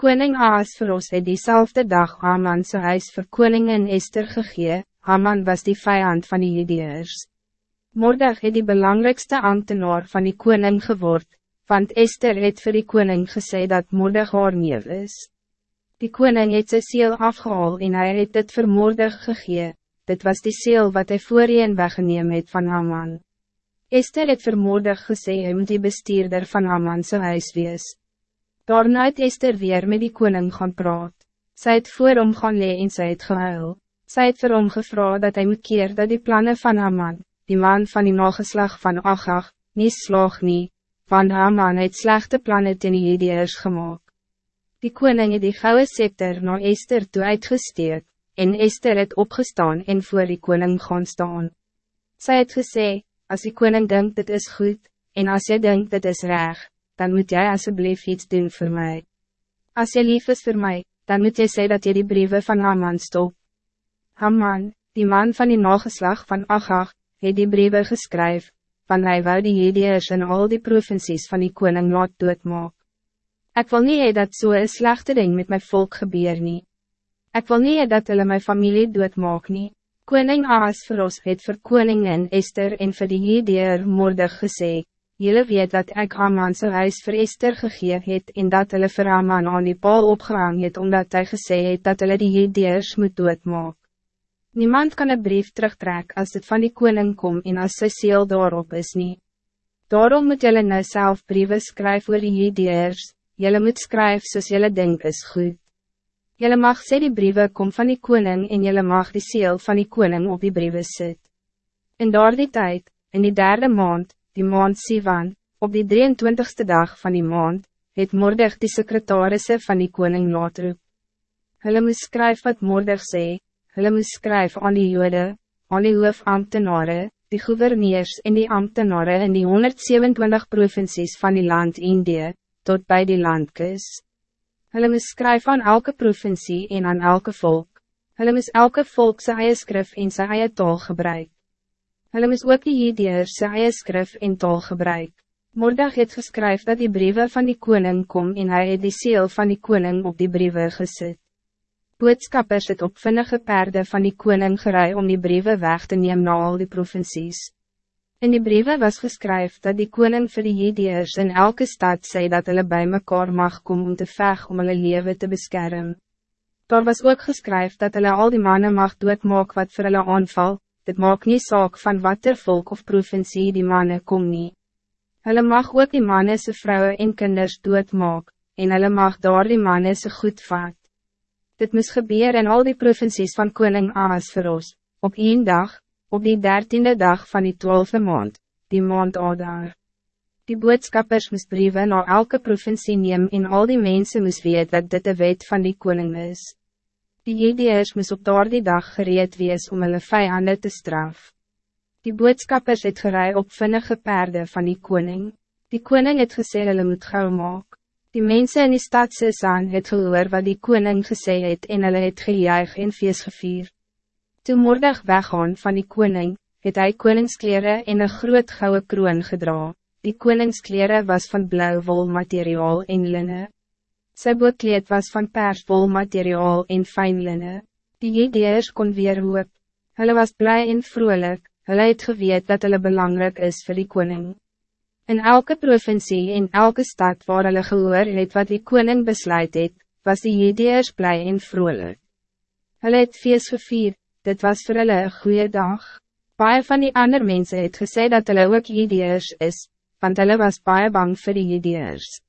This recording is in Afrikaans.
Koning Ahasveros het diezelfde dag Haman sy huis vir koningin Esther gegee, Haman was die vijand van die Judeërs. Mordag het die belangrijkste ambtenaar van die koning geword, want Esther het vir die koning gesê dat Mordag haar neef is. Die koning het sy seel afgehaal en hij het dit vir Mordag gegee, dit was die seel wat hij voorheen weggeneem het van Haman. Esther het vir Mordag gesê hy moet die bestuurder van Haman sy huis wees. Daarna het Esther weer met die koning gaan praat. Sy het voor hom gaan lee en sy het gehuil. Sy het vir hom gevra dat hij moet keer dat die plannen van Haman, die man van die nageslag van Agag, nie slaag nie, want Haman het slechte plannen ten die Judeërs gemaakt. Die koning het die gouden scepter na Esther toe uitgesteek, en Esther het opgestaan en voor die koning gaan staan. Sy het gesê, als die koning denkt dit is goed, en als jy denkt dit is recht, dan moet jij alsjeblieft iets doen voor mij. Als je lief is voor mij, dan moet je zeggen dat je die brieven van Haman stop. Haman, die man van die nageslag van Agag, het die brieven geschreven, van hij wou die Jediërs en al die provincies van die koning laat doodmaak. Ik wil niet dat zo so een slechte ding met mijn volk gebeur nie. Ik wil niet dat hulle my familie doodmaak nie. Koning Ahasveros het vir koningin Esther en vir die Jediër moordig gesê, Jullie weet dat ik Haman zijn huis voor Esther gegeven het en dat hulle vir Haman aan die paal opgehang het omdat hij gesê het dat hulle die Hedeers moet doodmaak. Niemand kan een brief terugtrekken als het van die koning komt en als sy seel daarop is niet. Daarom moet jullie nou zelf brieven schrijven voor die Hedeers, jullie moet schrijven soos jullie denk is goed. Jullie mag sê die brieven kom van die koning en jullie mag die seel van die koning op die brieven sit. In daar die tijd, in die derde maand, die maand Sivan, op die 23ste dag van die maand, het Mordig die secretarisse van die koning laat roep. Hulle moes skryf wat Mordig sê, hulle moes skryf aan die jode, aan die hoofambtenare, die gouverneurs en die ambtenare in die 127 provincies van die land Indië, tot bij die landkus. Hulle moes skryf aan elke provincie en aan elke volk. Hulle moes elke volk sy eie skrif en sy eie taal gebruik. Hulle moes ook die Hedeers sy eie skrif en taal gebruik. Mordag het geskryf dat die brieven van die koning kom en hij het die seel van die koning op die brieven gezet. Boodskappers het op vinnige perde van die koning gerei om die brieven weg te nemen na al die provincies. In die brieven was geskryf dat die koning vir die Hedeers in elke stad zei dat hulle bij mekaar mag komen om te veg om hulle leven te beschermen. Daar was ook geskryf dat hulle al die mannen mag doodmaak wat vir hulle aanval, dit maak nie saak van wat er volk of provincie die mannen kom nie. Hulle mag ook die mannen se vrouwen en kinders doodmaak, en hulle mag daar die mannen se goed vat. Dit moes gebeur in al die provincies van koning Aas vir ons, op één dag, op die dertiende dag van die twaalfde maand, die maand Adar. Die boodskappers moes brieven naar elke provincie neem en al die mensen moes weet dat dit de wet van die koning is. Die Jedeers moes op daardie dag gereed wees om hulle vijanden te straf. Die boodskappers het gerei op vinnige perde van die koning. Die koning het gesê hulle moet gauw maak. Die mensen in die stad Sissan het gehoor wat die koning gesê het en hulle het gejuig en feest gevier. Toe moordig weggaan van die koning, het hy koningskleren en een groot gouden kroon gedra. Die koningskleren was van blauw wol materiaal en linnen. Sy boekleed was van persvol materiaal en fijn linnen. Die Jedeers kon weer hoop. Hulle was blij en vrolijk, hulle het geweet dat hulle belangrijk is voor die koning. In elke provincie en elke stad waar hulle gehoor het wat die koning besluit het, was die Jedeers blij en vrolijk. Hulle het feest gevier, dit was voor hulle een goede dag. Baie van die ander mensen het gesê dat hulle ook Jedeers is, want hulle was baie bang voor die Jedeers.